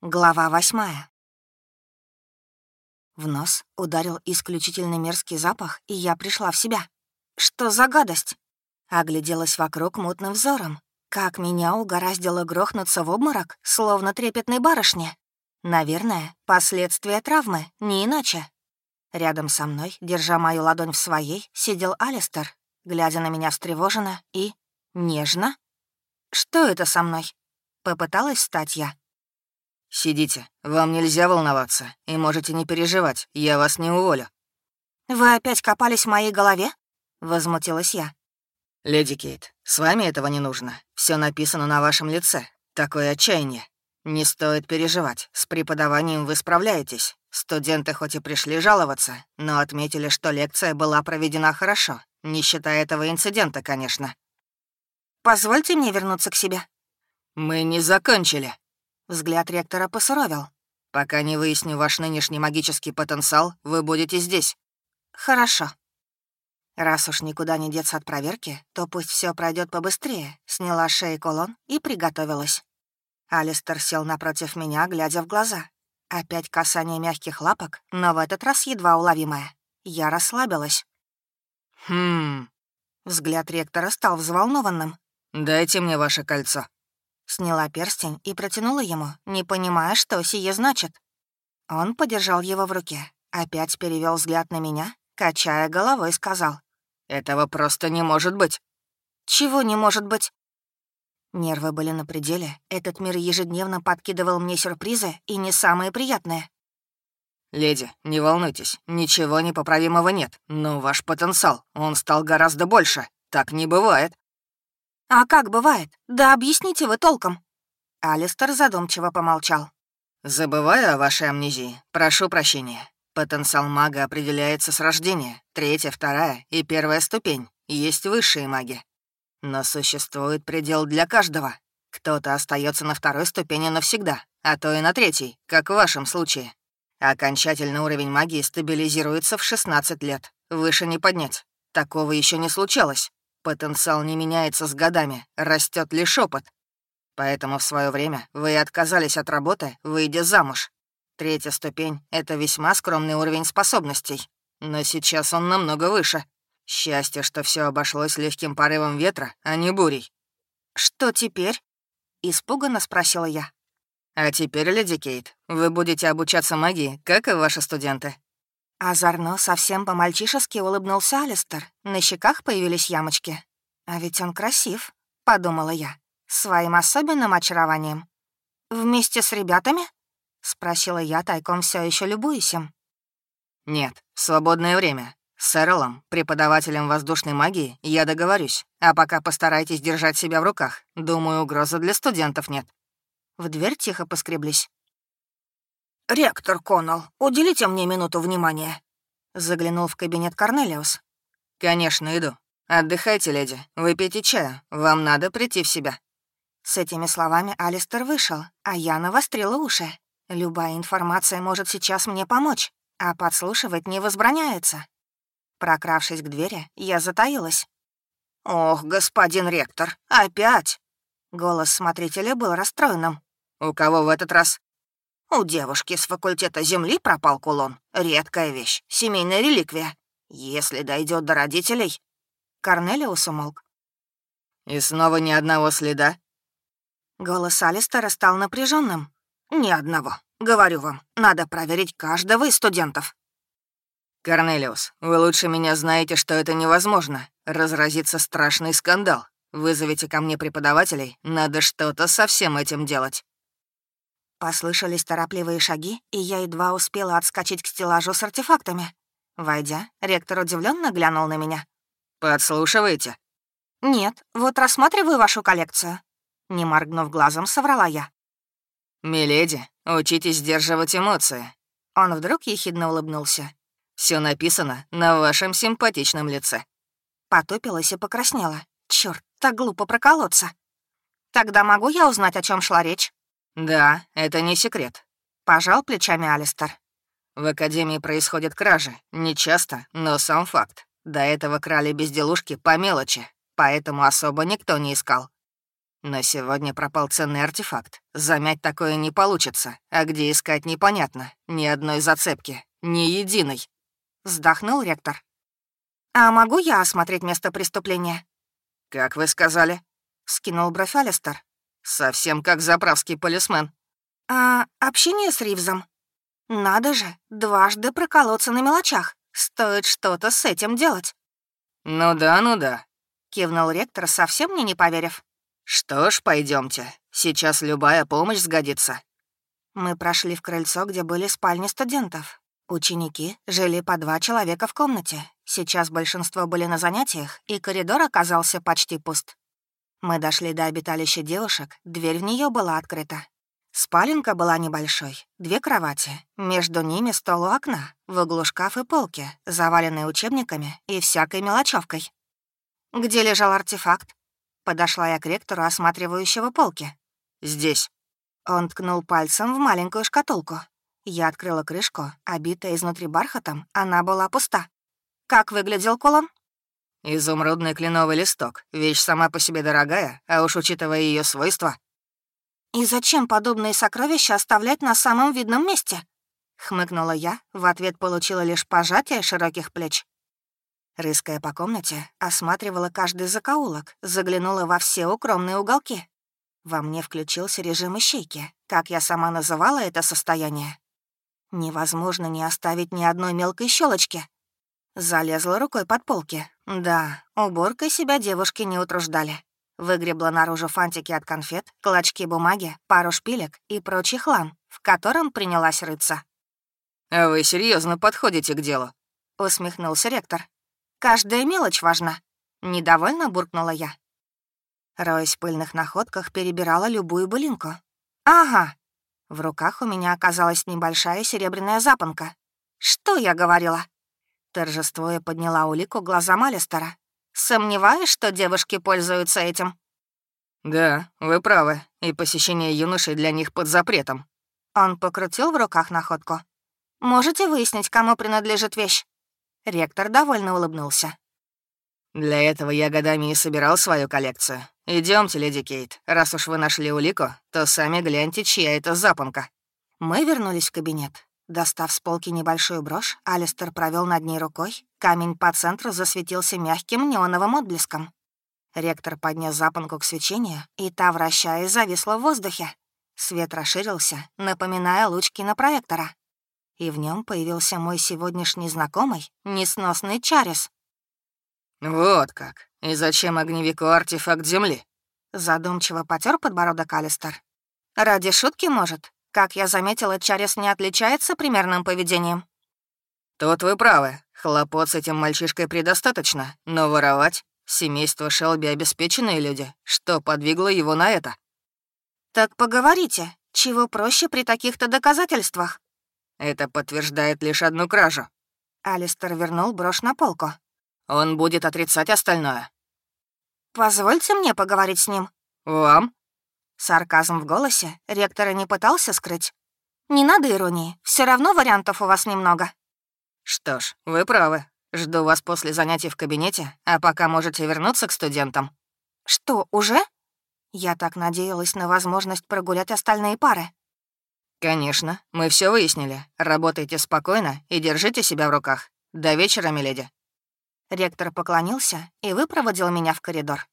Глава восьмая. В нос ударил исключительно мерзкий запах, и я пришла в себя. Что за гадость? Огляделась вокруг мутным взором. Как меня угораздило грохнуться в обморок, словно трепетной барышне. Наверное, последствия травмы, не иначе. Рядом со мной, держа мою ладонь в своей, сидел Алистер, глядя на меня встревоженно и... нежно. «Что это со мной?» Попыталась встать я, «Сидите, вам нельзя волноваться, и можете не переживать, я вас не уволю». «Вы опять копались в моей голове?» — возмутилась я. «Леди Кейт, с вами этого не нужно. Все написано на вашем лице. Такое отчаяние. Не стоит переживать, с преподаванием вы справляетесь. Студенты хоть и пришли жаловаться, но отметили, что лекция была проведена хорошо, не считая этого инцидента, конечно». «Позвольте мне вернуться к себе». «Мы не закончили», Взгляд ректора посуровил. «Пока не выясню ваш нынешний магический потенциал, вы будете здесь». «Хорошо». Раз уж никуда не деться от проверки, то пусть все пройдет побыстрее. Сняла шеи кулон и приготовилась. Алистер сел напротив меня, глядя в глаза. Опять касание мягких лапок, но в этот раз едва уловимое. Я расслабилась. «Хм...» Взгляд ректора стал взволнованным. «Дайте мне ваше кольцо». Сняла перстень и протянула ему, не понимая, что сие значит. Он подержал его в руке, опять перевел взгляд на меня, качая головой, сказал. «Этого просто не может быть». «Чего не может быть?» Нервы были на пределе. Этот мир ежедневно подкидывал мне сюрпризы, и не самые приятные. «Леди, не волнуйтесь, ничего непоправимого нет. Но ваш потенциал, он стал гораздо больше. Так не бывает». «А как бывает? Да объясните вы толком». Алистер задумчиво помолчал. «Забываю о вашей амнезии. Прошу прощения. Потенциал мага определяется с рождения. Третья, вторая и первая ступень. Есть высшие маги. Но существует предел для каждого. Кто-то остается на второй ступени навсегда, а то и на третьей, как в вашем случае. Окончательный уровень магии стабилизируется в 16 лет. Выше не поднять. Такого еще не случалось. Потенциал не меняется с годами, растет лишь опыт. Поэтому в свое время вы отказались от работы, выйдя замуж. Третья ступень — это весьма скромный уровень способностей. Но сейчас он намного выше. Счастье, что все обошлось легким порывом ветра, а не бурей. «Что теперь?» — испуганно спросила я. «А теперь, леди Кейт, вы будете обучаться магии, как и ваши студенты. Озорно, совсем по-мальчишески улыбнулся Алистер. На щеках появились ямочки. «А ведь он красив», — подумала я, своим особенным очарованием. «Вместе с ребятами?» — спросила я, тайком все еще любуюсь им. «Нет, свободное время. С Эрлом, преподавателем воздушной магии, я договорюсь. А пока постарайтесь держать себя в руках. Думаю, угрозы для студентов нет». В дверь тихо поскреблись. «Ректор Коннелл, уделите мне минуту внимания», — заглянул в кабинет Корнелиус. «Конечно, иду. Отдыхайте, леди. Выпейте чаю. Вам надо прийти в себя». С этими словами Алистер вышел, а я навострила уши. Любая информация может сейчас мне помочь, а подслушивать не возбраняется. Прокравшись к двери, я затаилась. «Ох, господин ректор, опять!» Голос смотрителя был расстроенным. «У кого в этот раз?» У девушки с факультета земли пропал кулон. Редкая вещь, семейная реликвия. Если дойдет до родителей... Корнелиус умолк. «И снова ни одного следа?» Голос Алистера стал напряженным. «Ни одного. Говорю вам, надо проверить каждого из студентов». «Корнелиус, вы лучше меня знаете, что это невозможно. Разразится страшный скандал. Вызовите ко мне преподавателей, надо что-то со всем этим делать». Послышались торопливые шаги, и я едва успела отскочить к стеллажу с артефактами. Войдя, ректор удивленно глянул на меня. «Подслушиваете?» «Нет, вот рассматриваю вашу коллекцию». Не моргнув глазом, соврала я. «Миледи, учитесь сдерживать эмоции». Он вдруг ехидно улыбнулся. Все написано на вашем симпатичном лице». Потупилась и покраснела. Черт, так глупо проколоться. «Тогда могу я узнать, о чем шла речь?» «Да, это не секрет», — пожал плечами Алистер. «В Академии происходят кражи. Не часто, но сам факт. До этого крали безделушки по мелочи, поэтому особо никто не искал. Но сегодня пропал ценный артефакт. Замять такое не получится. А где искать непонятно. Ни одной зацепки. Ни единой. Вздохнул ректор. «А могу я осмотреть место преступления?» «Как вы сказали?» — скинул бровь Алистер. «Совсем как заправский полисмен». «А общение с Ривзом?» «Надо же, дважды проколоться на мелочах. Стоит что-то с этим делать». «Ну да, ну да», — кивнул ректор, совсем мне не поверив. «Что ж, пойдемте. Сейчас любая помощь сгодится». Мы прошли в крыльцо, где были спальни студентов. Ученики жили по два человека в комнате. Сейчас большинство были на занятиях, и коридор оказался почти пуст. Мы дошли до обиталища девушек, дверь в нее была открыта. Спаленка была небольшой, две кровати, между ними стол у окна, в углу шкаф и полки, заваленные учебниками и всякой мелочевкой. Где лежал артефакт? Подошла я к ректору, осматривающего полки. «Здесь». Он ткнул пальцем в маленькую шкатулку. Я открыла крышку, обитая изнутри бархатом, она была пуста. Как выглядел кулон? «Изумрудный кленовый листок. Вещь сама по себе дорогая, а уж учитывая ее свойства». «И зачем подобные сокровища оставлять на самом видном месте?» Хмыкнула я, в ответ получила лишь пожатие широких плеч. Рыская по комнате, осматривала каждый закоулок, заглянула во все укромные уголки. Во мне включился режим ищейки, как я сама называла это состояние. Невозможно не оставить ни одной мелкой щелочки. Залезла рукой под полки. Да, уборкой себя девушки не утруждали. Выгребла наружу фантики от конфет, клочки бумаги, пару шпилек и прочий хлам, в котором принялась рыться. «А вы серьезно подходите к делу?» — усмехнулся ректор. Каждая мелочь важна. Недовольно буркнула я. Роясь в пыльных находках, перебирала любую былинку. «Ага». В руках у меня оказалась небольшая серебряная запонка. «Что я говорила?» Торжествуя подняла улику глаза Малистера. «Сомневаюсь, что девушки пользуются этим?» «Да, вы правы, и посещение юношей для них под запретом». Он покрутил в руках находку. «Можете выяснить, кому принадлежит вещь?» Ректор довольно улыбнулся. «Для этого я годами и собирал свою коллекцию. Идемте, леди Кейт. Раз уж вы нашли улику, то сами гляньте, чья это запонка». Мы вернулись в кабинет. Достав с полки небольшую брошь, Алистер провел над ней рукой. Камень по центру засветился мягким неоновым отблеском. Ректор поднес запонку к свечению, и та, вращаясь, зависла в воздухе. Свет расширился, напоминая луч кинопроектора и в нем появился мой сегодняшний знакомый, несносный Чарис. «Вот как. И зачем огневику артефакт Земли?» Задумчиво потер подбородок Алистер. «Ради шутки, может? Как я заметила, Чарис не отличается примерным поведением». «Тут вы правы. Хлопот с этим мальчишкой предостаточно, но воровать? Семейство Шелби обеспеченные люди. Что подвигло его на это?» «Так поговорите. Чего проще при таких-то доказательствах?» Это подтверждает лишь одну кражу. Алистер вернул брошь на полку. Он будет отрицать остальное. Позвольте мне поговорить с ним. Вам? Сарказм в голосе ректора не пытался скрыть. Не надо иронии, все равно вариантов у вас немного. Что ж, вы правы. Жду вас после занятий в кабинете, а пока можете вернуться к студентам. Что, уже? Я так надеялась на возможность прогулять остальные пары. «Конечно, мы все выяснили. Работайте спокойно и держите себя в руках. До вечера, миледи». Ректор поклонился и выпроводил меня в коридор.